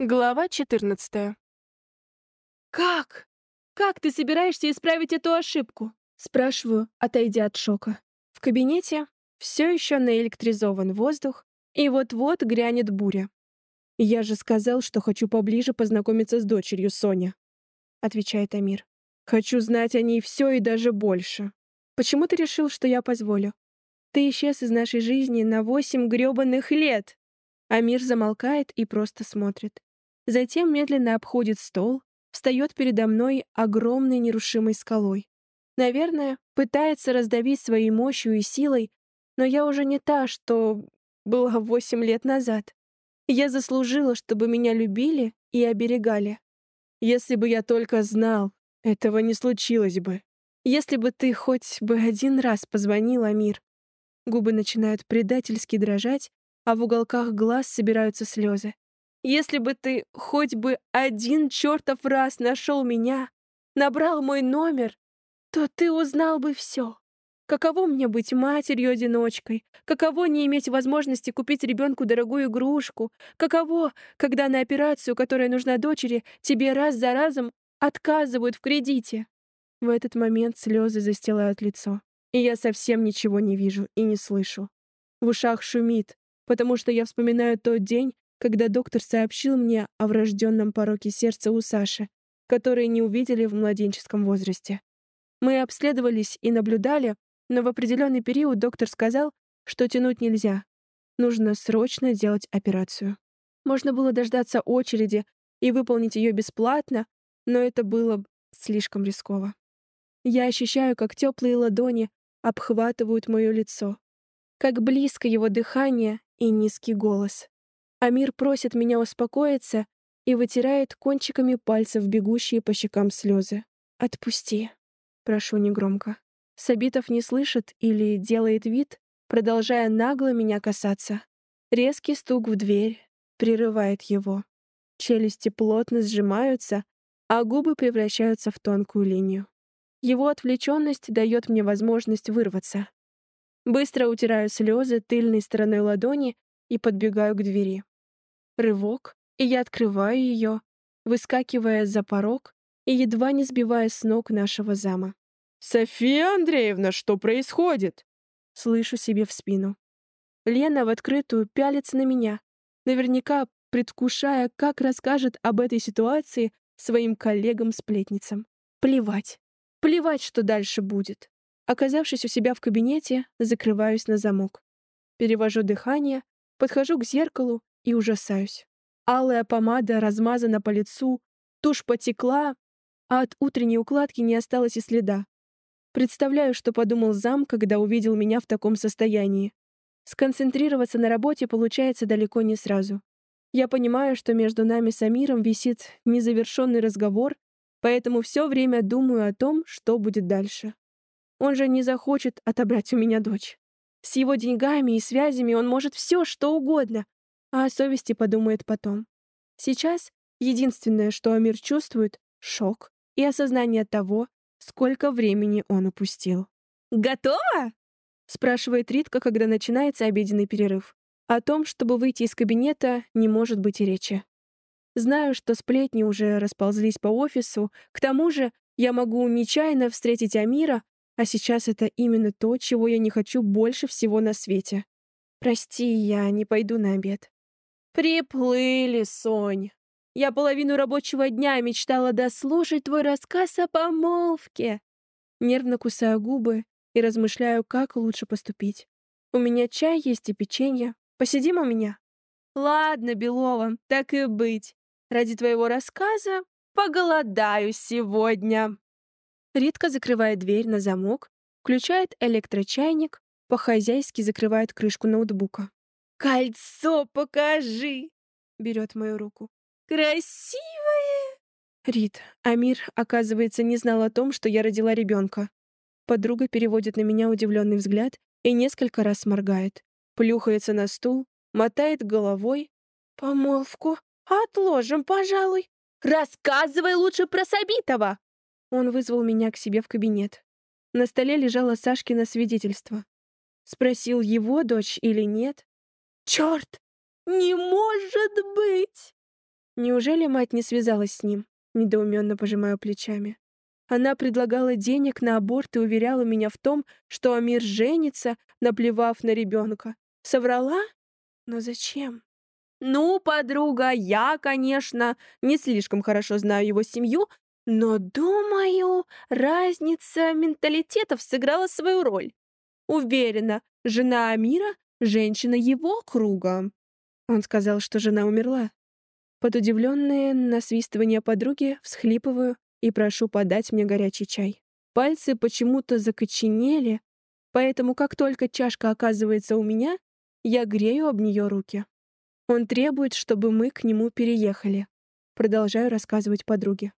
Глава 14. «Как? Как ты собираешься исправить эту ошибку?» Спрашиваю, отойдя от шока. В кабинете все еще наэлектризован воздух, и вот-вот грянет буря. «Я же сказал, что хочу поближе познакомиться с дочерью Соня», — отвечает Амир. «Хочу знать о ней все и даже больше. Почему ты решил, что я позволю? Ты исчез из нашей жизни на восемь грёбаных лет!» Амир замолкает и просто смотрит. Затем медленно обходит стол, встает передо мной огромной нерушимой скалой. Наверное, пытается раздавить своей мощью и силой, но я уже не та, что была восемь лет назад. Я заслужила, чтобы меня любили и оберегали. Если бы я только знал, этого не случилось бы. Если бы ты хоть бы один раз позвонил, Амир. Губы начинают предательски дрожать, а в уголках глаз собираются слезы. Если бы ты хоть бы один чертов раз нашел меня, набрал мой номер, то ты узнал бы все. Каково мне быть матерью-одиночкой? Каково не иметь возможности купить ребенку дорогую игрушку? Каково, когда на операцию, которая нужна дочери, тебе раз за разом отказывают в кредите? В этот момент слезы застилают лицо, и я совсем ничего не вижу и не слышу. В ушах шумит, потому что я вспоминаю тот день, когда доктор сообщил мне о врожденном пороке сердца у Саши, который не увидели в младенческом возрасте. Мы обследовались и наблюдали, но в определенный период доктор сказал, что тянуть нельзя. Нужно срочно делать операцию. Можно было дождаться очереди и выполнить ее бесплатно, но это было слишком рисково. Я ощущаю, как теплые ладони обхватывают мое лицо, как близко его дыхание и низкий голос. Амир просит меня успокоиться и вытирает кончиками пальцев бегущие по щекам слезы. «Отпусти», — прошу негромко. Сабитов не слышит или делает вид, продолжая нагло меня касаться. Резкий стук в дверь прерывает его. Челюсти плотно сжимаются, а губы превращаются в тонкую линию. Его отвлеченность дает мне возможность вырваться. Быстро утираю слезы тыльной стороной ладони и подбегаю к двери. Рывок, и я открываю ее, выскакивая за порог и едва не сбивая с ног нашего зама. «София Андреевна, что происходит?» Слышу себе в спину. Лена в открытую пялится на меня, наверняка предвкушая, как расскажет об этой ситуации своим коллегам-сплетницам. Плевать. Плевать, что дальше будет. Оказавшись у себя в кабинете, закрываюсь на замок. Перевожу дыхание, подхожу к зеркалу и ужасаюсь. Алая помада размазана по лицу, тушь потекла, а от утренней укладки не осталось и следа. Представляю, что подумал зам, когда увидел меня в таком состоянии. Сконцентрироваться на работе получается далеко не сразу. Я понимаю, что между нами с Амиром висит незавершенный разговор, поэтому все время думаю о том, что будет дальше. Он же не захочет отобрать у меня дочь. С его деньгами и связями он может все, что угодно, а о совести подумает потом. Сейчас единственное, что Амир чувствует — шок и осознание того, сколько времени он упустил. «Готово?» — спрашивает Ритка, когда начинается обеденный перерыв. О том, чтобы выйти из кабинета, не может быть и речи. Знаю, что сплетни уже расползлись по офису, к тому же я могу нечаянно встретить Амира, а сейчас это именно то, чего я не хочу больше всего на свете. Прости, я не пойду на обед. Приплыли, Сонь. Я половину рабочего дня мечтала дослушать твой рассказ о помолвке. Нервно кусаю губы и размышляю, как лучше поступить. У меня чай есть и печенье. Посидим у меня? Ладно, Белова, так и быть. Ради твоего рассказа поголодаю сегодня. Ритка закрывает дверь на замок, включает электрочайник, по-хозяйски закрывает крышку ноутбука. «Кольцо покажи!» — берет мою руку. Красивая!» Рит, Амир, оказывается, не знал о том, что я родила ребенка. Подруга переводит на меня удивленный взгляд и несколько раз моргает. Плюхается на стул, мотает головой. «Помолвку? Отложим, пожалуй. Рассказывай лучше про Сабитова!» Он вызвал меня к себе в кабинет. На столе лежало Сашкино свидетельство. Спросил, его дочь или нет. «Черт! Не может быть!» Неужели мать не связалась с ним? Недоуменно пожимаю плечами. Она предлагала денег на аборт и уверяла меня в том, что Амир женится, наплевав на ребенка. Соврала? Но зачем? Ну, подруга, я, конечно, не слишком хорошо знаю его семью, но, думаю, разница менталитетов сыграла свою роль. Уверена, жена Амира — женщина его круга. Он сказал, что жена умерла. Под удивленное насвистывание подруги всхлипываю и прошу подать мне горячий чай. Пальцы почему-то закоченели, поэтому как только чашка оказывается у меня, я грею об нее руки. Он требует, чтобы мы к нему переехали. Продолжаю рассказывать подруге.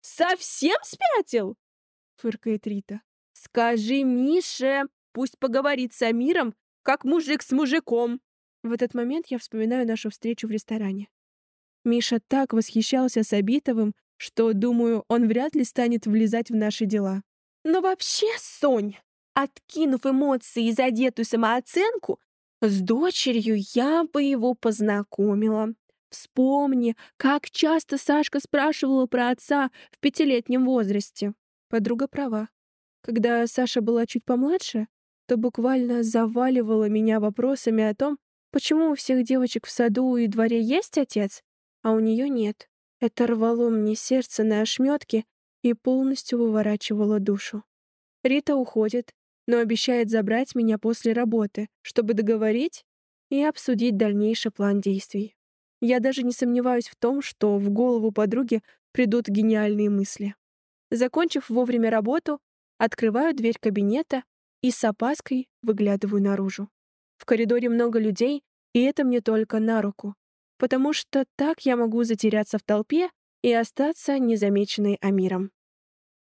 «Совсем спятил?» — фыркает Рита. «Скажи Мише, пусть поговорит с Амиром, как мужик с мужиком». В этот момент я вспоминаю нашу встречу в ресторане. Миша так восхищался Сабитовым, что, думаю, он вряд ли станет влезать в наши дела. Но вообще, Сонь, откинув эмоции и задетую самооценку, с дочерью я бы его познакомила. Вспомни, как часто Сашка спрашивала про отца в пятилетнем возрасте. Подруга права. Когда Саша была чуть помладше, то буквально заваливала меня вопросами о том, почему у всех девочек в саду и дворе есть отец, а у нее нет. Это рвало мне сердце на ошметки и полностью выворачивало душу. Рита уходит, но обещает забрать меня после работы, чтобы договорить и обсудить дальнейший план действий. Я даже не сомневаюсь в том, что в голову подруги придут гениальные мысли. Закончив вовремя работу, открываю дверь кабинета и с опаской выглядываю наружу. В коридоре много людей, и это мне только на руку потому что так я могу затеряться в толпе и остаться незамеченной Амиром.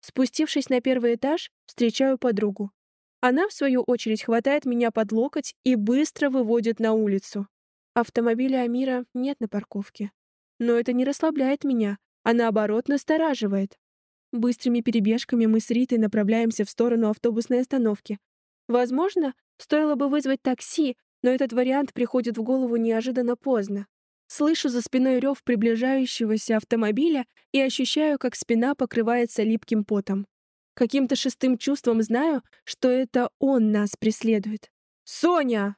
Спустившись на первый этаж, встречаю подругу. Она, в свою очередь, хватает меня под локоть и быстро выводит на улицу. Автомобиля Амира нет на парковке. Но это не расслабляет меня, а наоборот настораживает. Быстрыми перебежками мы с Ритой направляемся в сторону автобусной остановки. Возможно, стоило бы вызвать такси, но этот вариант приходит в голову неожиданно поздно. Слышу за спиной рев приближающегося автомобиля и ощущаю, как спина покрывается липким потом. Каким-то шестым чувством знаю, что это он нас преследует. «Соня!»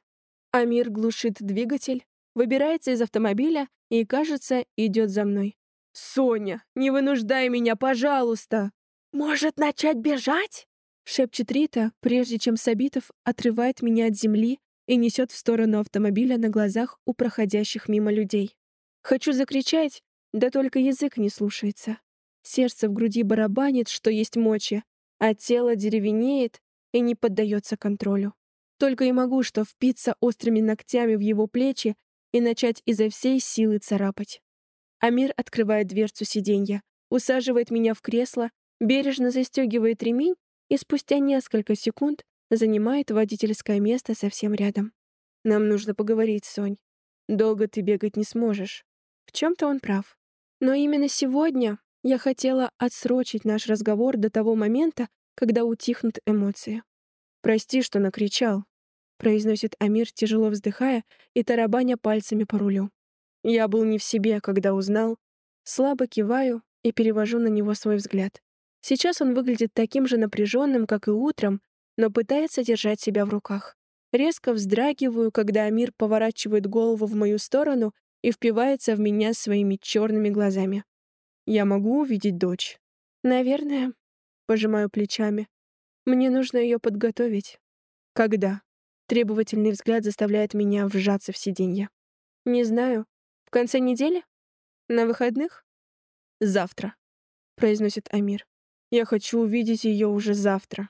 Амир глушит двигатель, выбирается из автомобиля и, кажется, идет за мной. «Соня, не вынуждай меня, пожалуйста!» «Может, начать бежать?» — шепчет Рита, прежде чем Сабитов отрывает меня от земли и несет в сторону автомобиля на глазах у проходящих мимо людей. Хочу закричать, да только язык не слушается. Сердце в груди барабанит, что есть мочи, а тело деревенеет и не поддается контролю. Только и могу что впиться острыми ногтями в его плечи и начать изо всей силы царапать. Амир открывает дверцу сиденья, усаживает меня в кресло, бережно застегивает ремень и спустя несколько секунд занимает водительское место совсем рядом. Нам нужно поговорить, Сонь. Долго ты бегать не сможешь. В чем-то он прав. Но именно сегодня я хотела отсрочить наш разговор до того момента, когда утихнут эмоции. «Прости, что накричал», — произносит Амир, тяжело вздыхая и тарабаня пальцами по рулю. Я был не в себе, когда узнал. Слабо киваю и перевожу на него свой взгляд. Сейчас он выглядит таким же напряженным, как и утром, но пытается держать себя в руках. Резко вздрагиваю, когда Амир поворачивает голову в мою сторону и впивается в меня своими черными глазами. «Я могу увидеть дочь?» «Наверное», — пожимаю плечами. «Мне нужно ее подготовить». «Когда?» Требовательный взгляд заставляет меня вжаться в сиденье. «Не знаю. В конце недели? На выходных?» «Завтра», — произносит Амир. «Я хочу увидеть ее уже завтра».